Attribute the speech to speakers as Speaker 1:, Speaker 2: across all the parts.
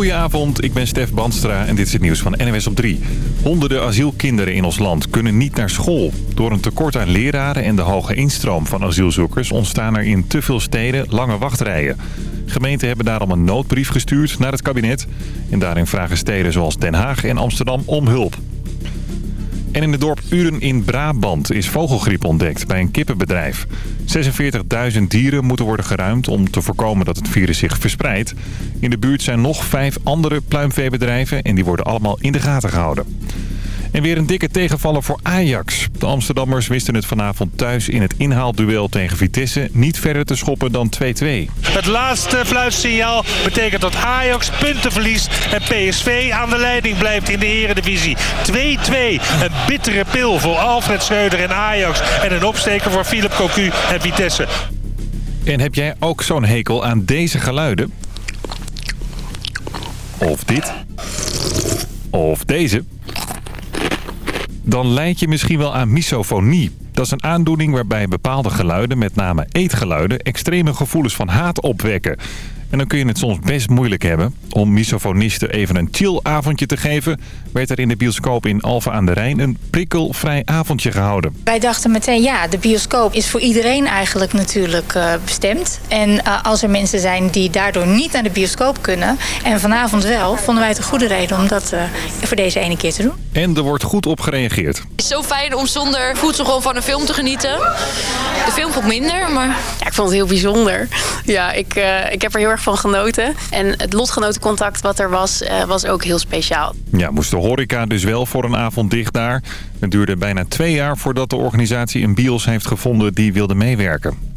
Speaker 1: Goedenavond, ik ben Stef Bandstra en dit is het nieuws van NWS op 3. Honderden asielkinderen in ons land kunnen niet naar school. Door een tekort aan leraren en de hoge instroom van asielzoekers... ontstaan er in te veel steden lange wachtrijen. Gemeenten hebben daarom een noodbrief gestuurd naar het kabinet. En daarin vragen steden zoals Den Haag en Amsterdam om hulp. En in het dorp Uren in Brabant is vogelgriep ontdekt bij een kippenbedrijf. 46.000 dieren moeten worden geruimd om te voorkomen dat het virus zich verspreidt. In de buurt zijn nog vijf andere pluimveebedrijven en die worden allemaal in de gaten gehouden. En weer een dikke tegenvaller voor Ajax. De Amsterdammers wisten het vanavond thuis in het inhaalduel tegen Vitesse niet verder te schoppen dan 2-2.
Speaker 2: Het laatste fluitsignaal betekent dat Ajax punten verliest en PSV aan de leiding blijft in de eredivisie. 2-2. Een bittere pil voor Alfred Schreuder en Ajax en een opsteker voor Philip Cocu en Vitesse.
Speaker 1: En heb jij ook zo'n hekel aan deze geluiden? Of dit? Of deze? Dan leid je misschien wel aan misofonie. Dat is een aandoening waarbij bepaalde geluiden, met name eetgeluiden... extreme gevoelens van haat opwekken. En dan kun je het soms best moeilijk hebben. Om misofonisten even een chill avondje te geven... werd er in de bioscoop in Alphen aan de Rijn een prikkelvrij avondje gehouden.
Speaker 3: Wij dachten meteen, ja, de bioscoop is voor iedereen eigenlijk natuurlijk uh, bestemd. En uh, als er mensen zijn die daardoor niet naar de bioscoop kunnen... en vanavond wel, vonden wij het een goede reden om dat uh, voor deze ene keer te doen.
Speaker 1: En er wordt goed op gereageerd.
Speaker 4: Het is zo fijn om zonder voedsel gewoon van een film te genieten. De film vond minder, maar...
Speaker 5: Ja, ik vond het heel bijzonder. Ja, ik, ik heb er heel erg van genoten. En het lotgenotencontact wat er was, uh, was ook heel speciaal.
Speaker 1: Ja, moest de horeca dus wel voor een avond dicht daar. Het duurde bijna twee jaar voordat de organisatie een bios heeft gevonden die wilde meewerken.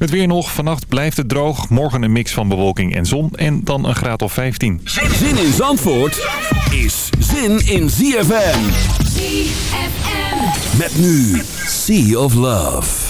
Speaker 1: Het weer nog. Vannacht blijft het droog. Morgen een mix van bewolking en zon. En dan een graad of 15.
Speaker 6: Zin in Zandvoort is zin in ZFM.
Speaker 7: ZFM.
Speaker 6: Met nu Sea of Love.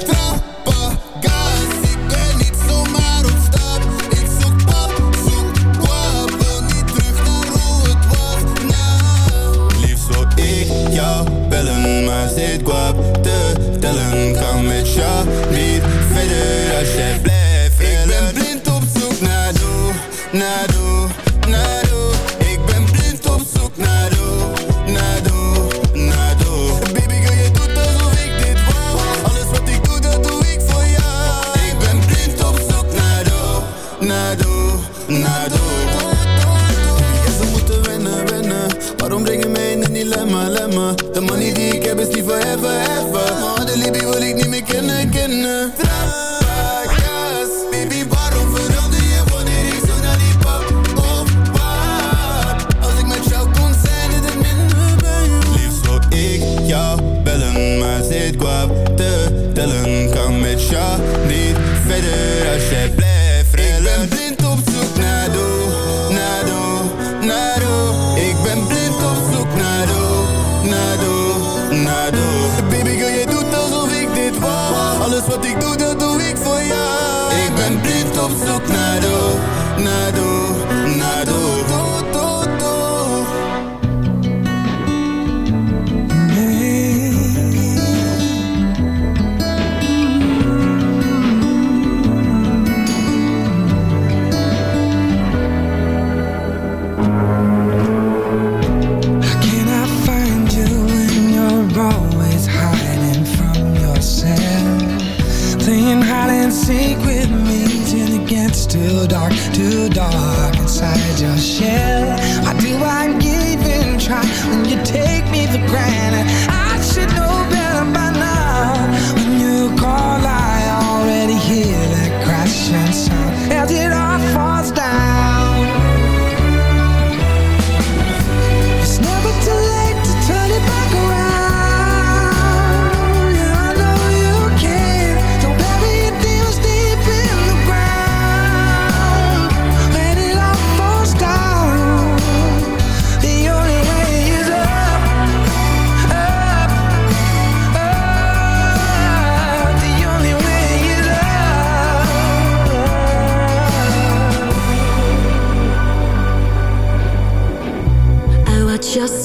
Speaker 8: Too dark, too dark inside your shell. Why do I even try when you take me for granted? I should know better by now. When you call, I already hear that crashing sound. How did I
Speaker 9: fall?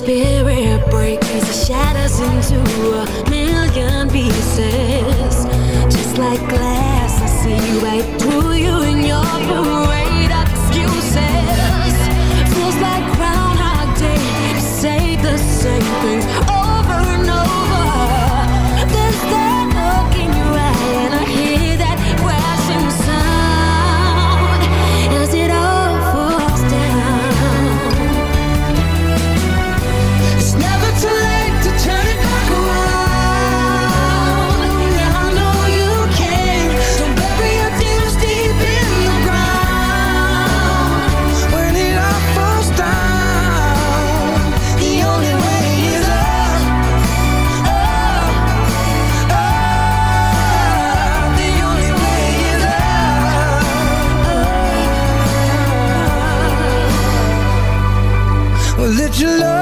Speaker 9: spirit break as it shatters into a million pieces. Just like glass, I see right through you in your blue. your
Speaker 8: love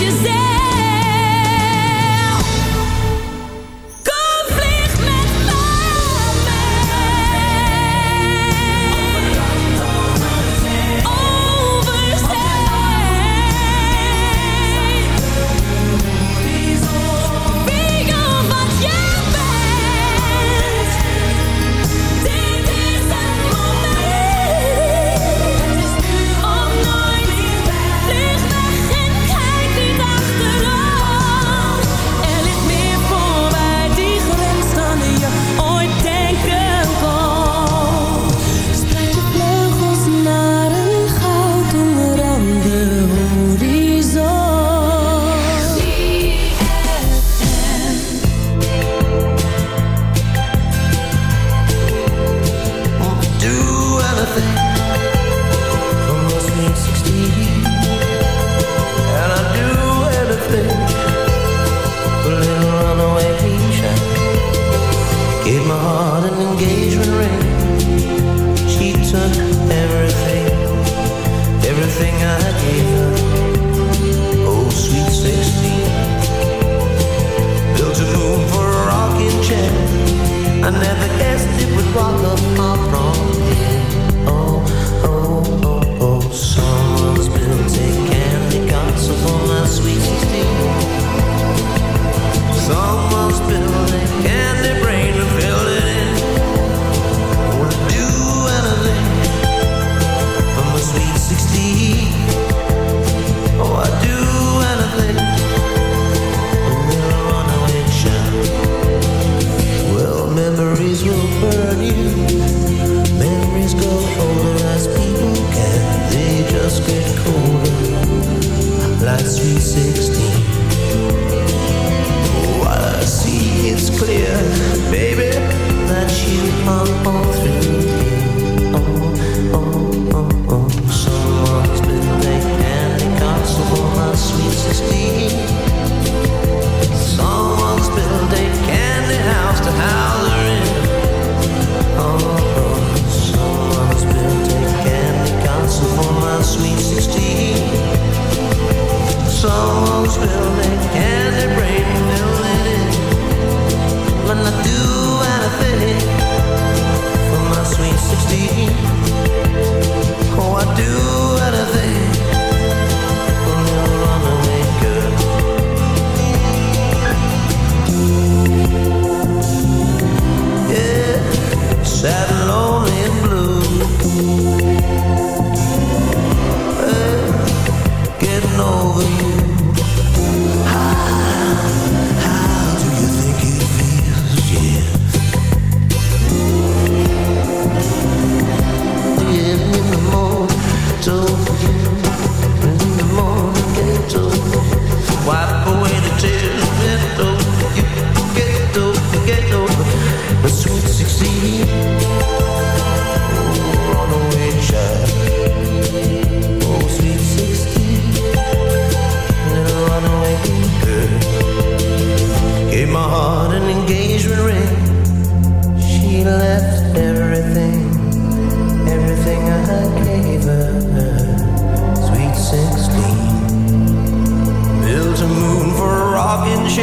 Speaker 8: you
Speaker 9: say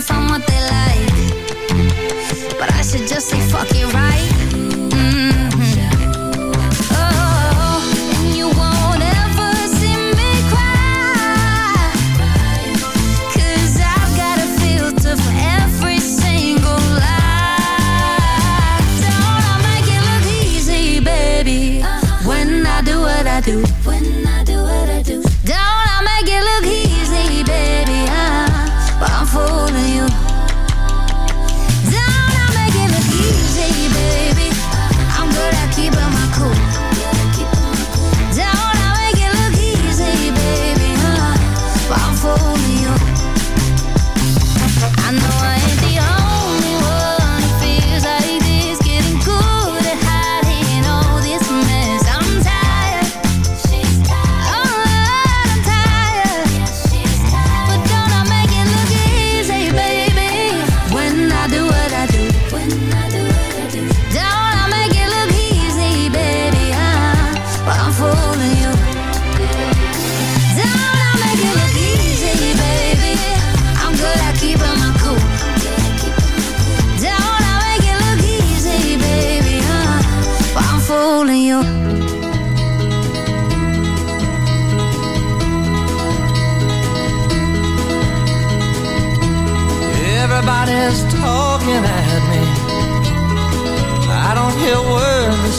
Speaker 10: from what they like. But I should just say fuck it right?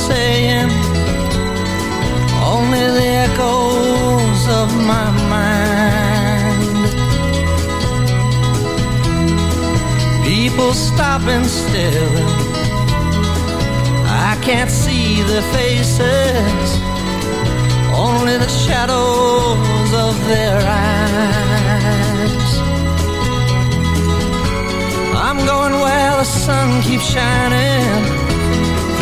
Speaker 7: saying Only the echoes of my mind. People stopping still. I can't see their faces Only the shadows of their eyes. I'm going where the sun keeps shining